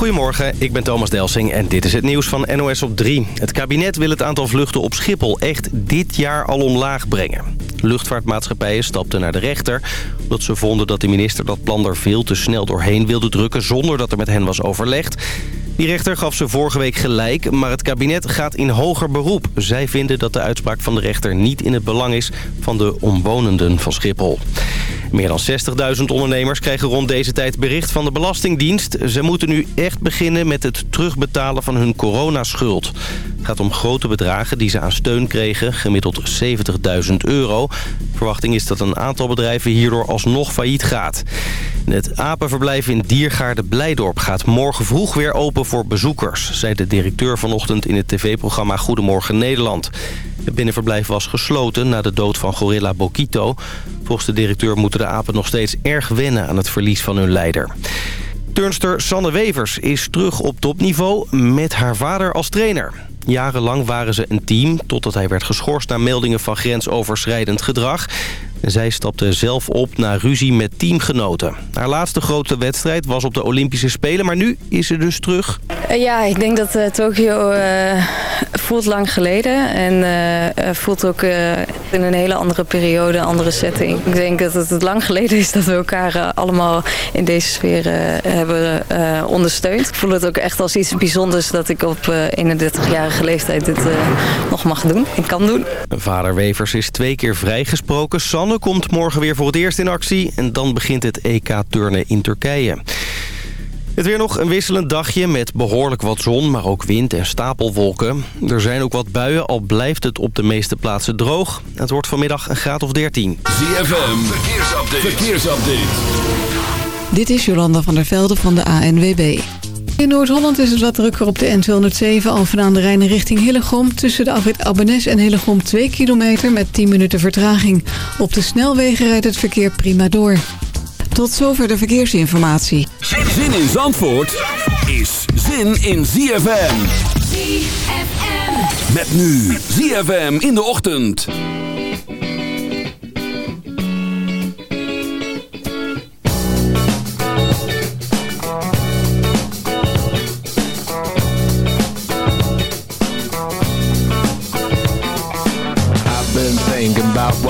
Goedemorgen, ik ben Thomas Delsing en dit is het nieuws van NOS op 3. Het kabinet wil het aantal vluchten op Schiphol echt dit jaar al omlaag brengen. Luchtvaartmaatschappijen stapten naar de rechter... omdat ze vonden dat de minister dat plan er veel te snel doorheen wilde drukken... zonder dat er met hen was overlegd. Die rechter gaf ze vorige week gelijk, maar het kabinet gaat in hoger beroep. Zij vinden dat de uitspraak van de rechter niet in het belang is van de omwonenden van Schiphol. Meer dan 60.000 ondernemers krijgen rond deze tijd bericht van de Belastingdienst. Ze moeten nu echt beginnen met het terugbetalen van hun coronaschuld. Het gaat om grote bedragen die ze aan steun kregen, gemiddeld 70.000 euro. Verwachting is dat een aantal bedrijven hierdoor alsnog failliet gaat. Het apenverblijf in Diergaarde Blijdorp gaat morgen vroeg weer open voor bezoekers... zei de directeur vanochtend in het tv-programma Goedemorgen Nederland. Het binnenverblijf was gesloten na de dood van gorilla Bokito. Volgens de directeur moeten de apen nog steeds erg wennen aan het verlies van hun leider. Turnster Sanne Wevers is terug op topniveau met haar vader als trainer. Jarenlang waren ze een team, totdat hij werd geschorst... na meldingen van grensoverschrijdend gedrag. Zij stapte zelf op na ruzie met teamgenoten. Haar laatste grote wedstrijd was op de Olympische Spelen, maar nu is ze dus terug. Uh, ja, ik denk dat uh, Tokio uh, voelt lang geleden en voelt ook in een hele andere periode, een andere setting. Ik denk dat het lang geleden is dat we elkaar allemaal in deze sfeer hebben ondersteund. Ik voel het ook echt als iets bijzonders dat ik op 31-jarige leeftijd dit nog mag doen en kan doen. Vader Wevers is twee keer vrijgesproken. Sanne komt morgen weer voor het eerst in actie en dan begint het EK-turnen in Turkije. Het weer nog een wisselend dagje met behoorlijk wat zon, maar ook wind en stapelwolken. Er zijn ook wat buien, al blijft het op de meeste plaatsen droog. Het wordt vanmiddag een graad of 13. ZFM, verkeersupdate. verkeersupdate. Dit is Jolanda van der Velde van de ANWB. In Noord-Holland is het wat drukker op de N207 Alphen aan de Rijn richting Hillegom. Tussen de afrit Abbenes en Hillegom 2 kilometer met 10 minuten vertraging. Op de snelwegen rijdt het verkeer prima door. Tot zover de verkeersinformatie. Zin in Zandvoort is zin in ZFM. ZFM. Met nu ZFM in de ochtend.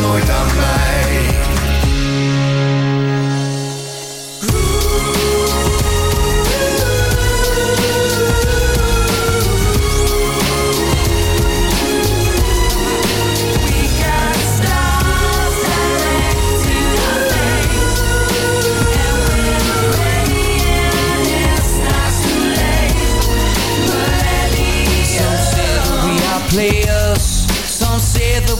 nooit aan mij.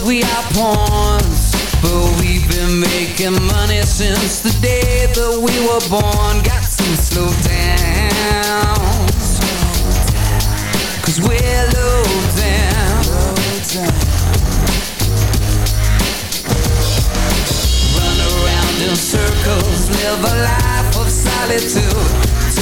We are pawns. But we've been making money since the day that we were born. Got to slow down, cause we're low down. Run around in circles, live a life of solitude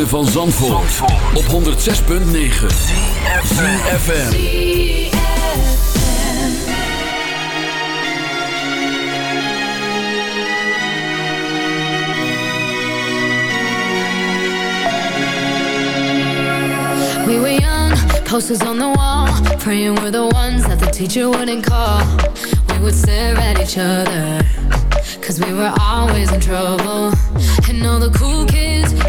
van Zandvoort, op 106.9 CFFM We were young, posters on the wall Praying we're the ones that the teacher wouldn't call. We would stare at each other Cause we were always in trouble. And all the cool kids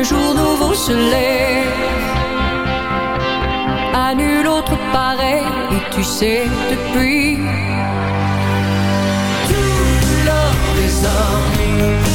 un jour nouveau se lève. À nul autre pareil, et tu sais depuis. Tout l'or des hommes.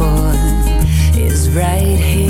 For is right here?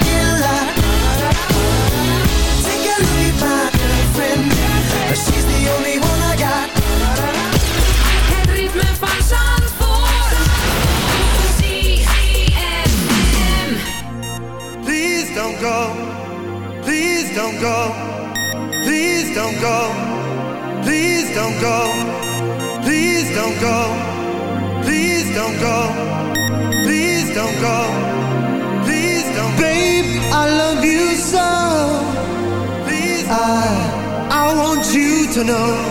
to know.